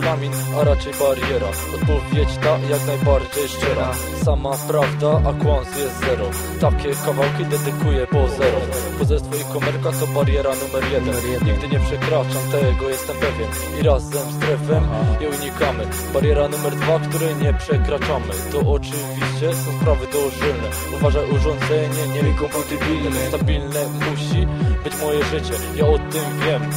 Good. Regulamin, a raczej bariera. Odpowiedź ta jak najbardziej szczera. Sama prawda, a kłamstw jest zero. Takie kawałki dedykuję po zero. Pozelstwo i komerka to bariera numer jeden. Nigdy nie przekraczam tego, jestem pewien. I razem z trefem je unikamy. Bariera numer dwa, której nie przekraczamy. To oczywiście są sprawy dożylne. Uważaj urządzenie, nie kompatybilne. Stabilne musi być moje życie. Ja o tym wiem.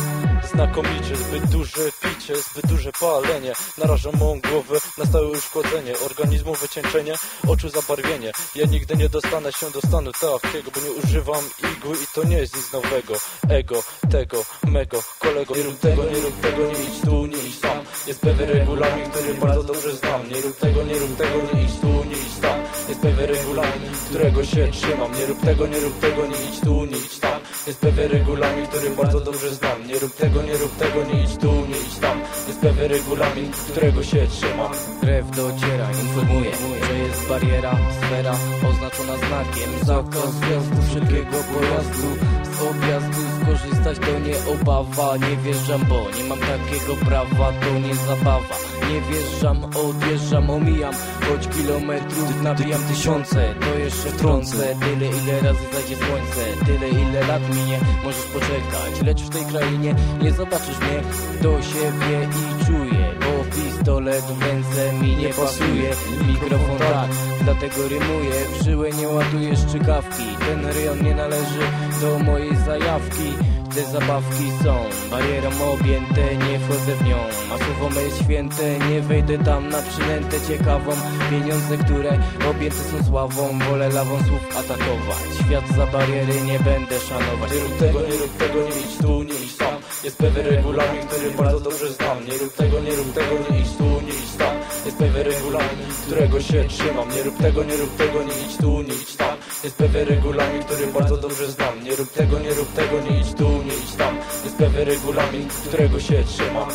Znakomicie, zbyt duże picie, zbyt duże palenie Naraża mą głowę na stałe uszkodzenie Organizmu wycieńczenie, oczu zabarwienie. Ja nigdy nie dostanę się do stanu takiego Bo nie używam igły i to nie jest nic nowego. Ego, tego, mego, kolego. Nie rób tego, nie rób tego, nie idź tu, nie idź tam. Jest pewien regulamin, który bardzo dobrze znam. Nie rób tego, nie rób tego, nie idź tu, nie idź tam. Jest pewien regulamin, którego się trzymam. Nie rób tego, nie rób tego, nie idź tu, nie idź tam. Jest pewien regulamin, który bardzo dobrze znam. Nie rób tego, nie rób tego, nie idź tu, pewien regulamin, którego się trzymam. Krew dociera, informuje, że jest bariera, sfera oznaczona znakiem. Zakaz wjazdu wszelkiego pojazdu Z objazdu skorzystać to nie obawa. Nie wjeżdżam, bo nie mam takiego prawa, to nie zabawa. Nie wjeżdżam, odjeżdżam, omijam Choć kilometrów nabijam tysiące. To jeszcze wtrącę Tyle ile razy zajdzie słońce. Tyle ile lat minie Możesz poczekać Lecz w tej krainie nie zobaczysz mnie. To się wie i czuje Bo pistolet w ręce mi nie pasuje. Mikrofon tak, dlatego rymuję. W żyłę nie ładuję szczykawki Ten rejon nie należy do mojej zajawki. Te zabawki są barierą objęte, nie wchodzę w nią. A słowo me święte, nie wejdę tam na przynętę ciekawą. Pieniądze, które objęte są sławą Wolę lawą słów atakować. Świat za bariery nie będę szanować. Nie rób tego, nie rób tego, nie idź tu, Jest pewien regulamin, który bardzo dobrze znam. Nie rób tego, nie rób tego, nie idź tu, nie idź tam. Jest pewien regulamin, którego się trzymam. Nie rób tego, nie rób tego, nie idź tu, nie idź tam. Jest pewien regulamin, który bardzo dobrze znam. Nie rób tego, nie rób tego, nie idź tu, nie idź tam. Jest pewien regulamin, którego się trzymam